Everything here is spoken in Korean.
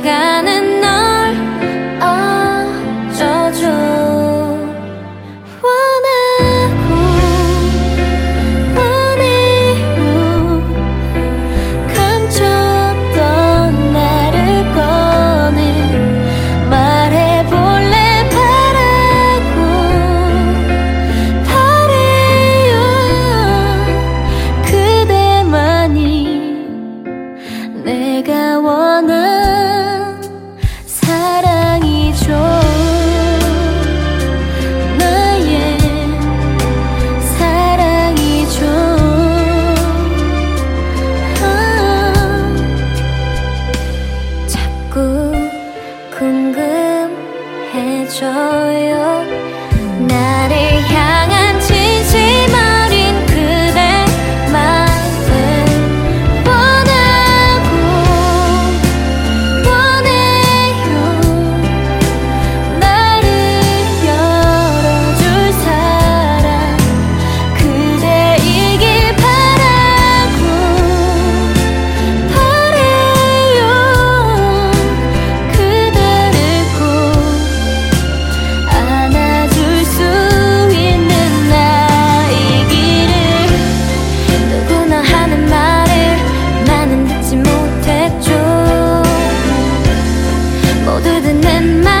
걸어가. 안아줘요. 나를 향해 the my